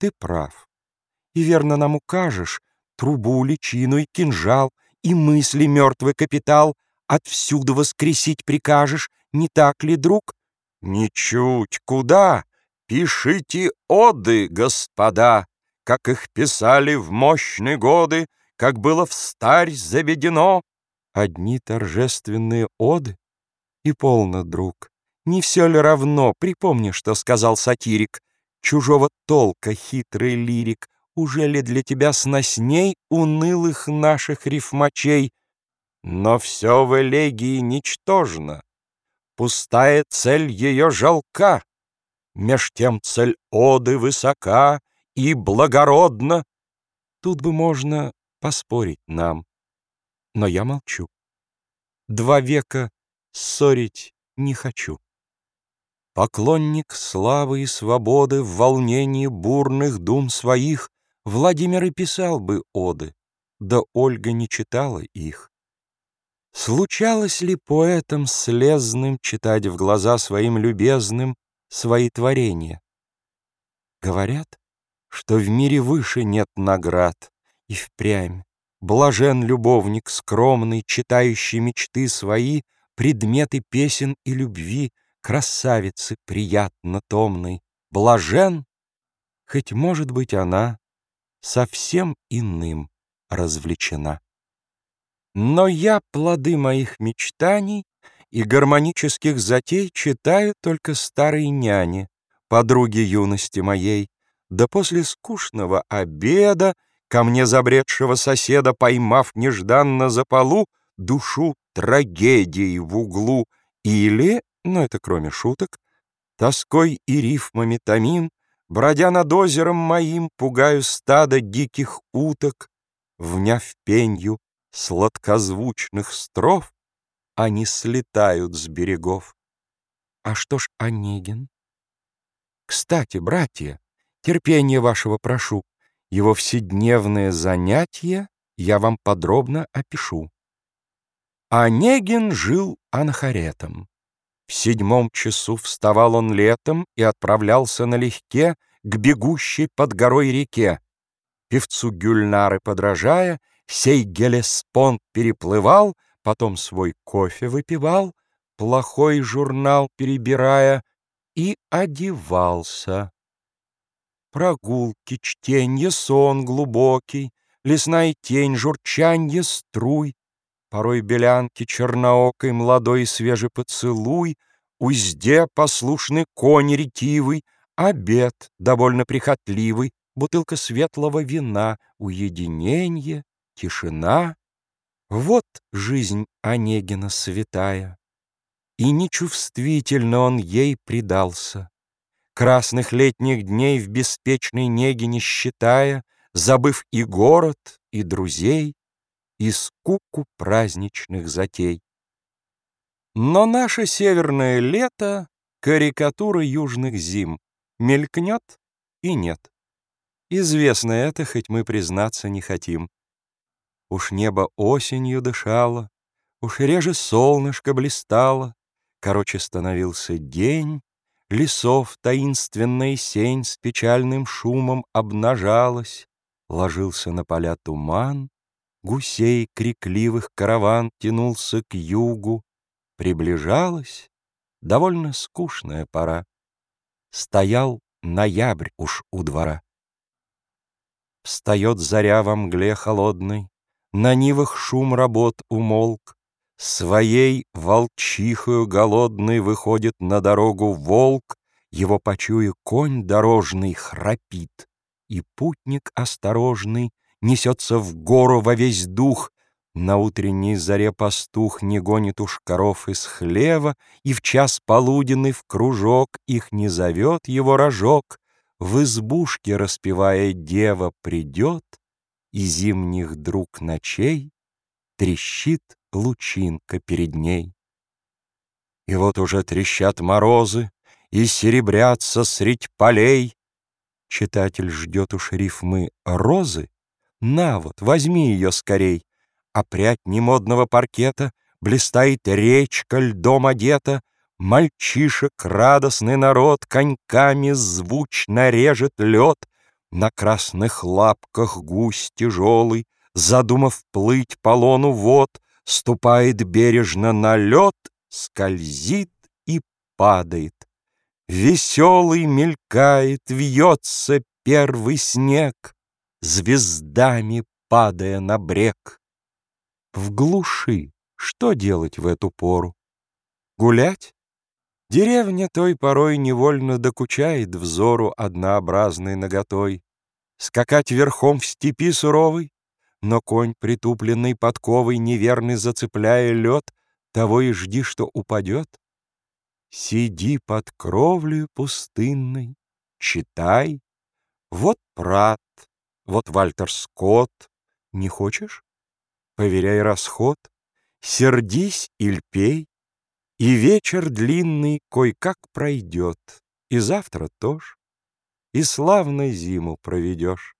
ты прав. И верно нам укажешь трубу, личину и кинжал, и мысли мертвый капитал отвсюду воскресить прикажешь, не так ли, друг? Ничуть, куда? Пишите оды, господа, как их писали в мощные годы, как было в старь заведено. Одни торжественные оды? И полно, друг, не все ли равно, припомни, что сказал сатирик, чужого толка хитрый лирик, уже ли для тебя сносней унылых наших рифмачей? Но все в элегии ничтожно, пустая цель ее жалка, меж тем цель оды высока и благородна. Тут бы можно поспорить нам, но я молчу. Два века ссорить не хочу. Поклонник славы и свободы в волнении бурных дум своих Владимир и писал бы оды, да Ольга не читала их. Случалось ли поэтам слезным читать в глаза своим любезным свои творения? Говорят, что в мире выше нет наград, и впрямь блажен любовник скромный, читающий мечты свои, предметы песен и любви, красавицы приятно томной, блажен, хоть, может быть, она совсем иным развлечена. Но я плоды моих мечтаний и гармонических затей читаю только старой няне, подруге юности моей, да после скучного обеда ко мне забредшего соседа, поймав нежданно за полу, душу трагедией в углу или, но это кроме шуток, тоской и рифмами томим, Бродя над озером моим, пугаю стадо диких уток, Вняв пенью сладкозвучных стров, Они слетают с берегов. А что ж Онегин? Кстати, братья, терпение вашего прошу, Его вседневное занятие я вам подробно опишу. Онегин жил анахаретом. В седьмом часу вставал он летом и отправлялся налегке к бегущей под горой реке. Певцу Гюльнары подражая, сей Гелеспонд переплывал, потом свой кофе выпивал, плохой журнал перебирая, и одевался. Прогулки, чтенье, сон глубокий, лесная тень, журчанье струй, Порой белянки черноокой, молодой свежий поцелуй, Узде послушный конь ретивый, Обед довольно прихотливый, Бутылка светлого вина, Уединенье, тишина. Вот жизнь Онегина святая. И нечувствительно он ей предался. Красных летних дней в беспечной неге не считая, Забыв и город, и друзей, и скуку праздничных затей. Но наше северное лето — карикатура южных зим, мелькнет и нет. Известно это, хоть мы признаться не хотим. Уж небо осенью дышало, уж реже солнышко блистало, короче становился день, лесов таинственная сень с печальным шумом обнажалась, ложился на поля туман, Гусей крикливых караван тянулся к югу. Приближалась довольно скучная пора. Стоял ноябрь уж у двора. Встает заря во мгле холодной, На нивах шум работ умолк, Своей волчихою голодной Выходит на дорогу волк, Его почуя конь дорожный храпит, И путник осторожный несется в гору во весь дух. На утренней заре пастух не гонит уж коров из хлева, И в час полуденный в кружок их не зовет его рожок. В избушке, распевая дева, придет, И зимних друг ночей трещит лучинка перед ней. И вот уже трещат морозы, И серебрятся средь полей. Читатель ждет уж рифмы розы, на вот, возьми ее скорей. Опрять немодного паркета Блистает речка, льдом одета, Мальчишек радостный народ Коньками звучно режет лед, На красных лапках гусь тяжелый, Задумав плыть по лону вод, Ступает бережно на лед, Скользит и падает. Веселый мелькает, вьется первый снег, Звездами падая на брег. В глуши что делать в эту пору? Гулять? Деревня той порой невольно докучает взору однообразной наготой. Скакать верхом в степи суровой, но конь, притупленный подковой, неверный зацепляя лед, того и жди, что упадет. Сиди под кровлею пустынной, читай. Вот Прат, вот Вальтер Скотт. Не хочешь? Поверяй расход. Сердись или пей. И вечер длинный кой-как пройдет, И завтра тоже, и славно зиму проведешь.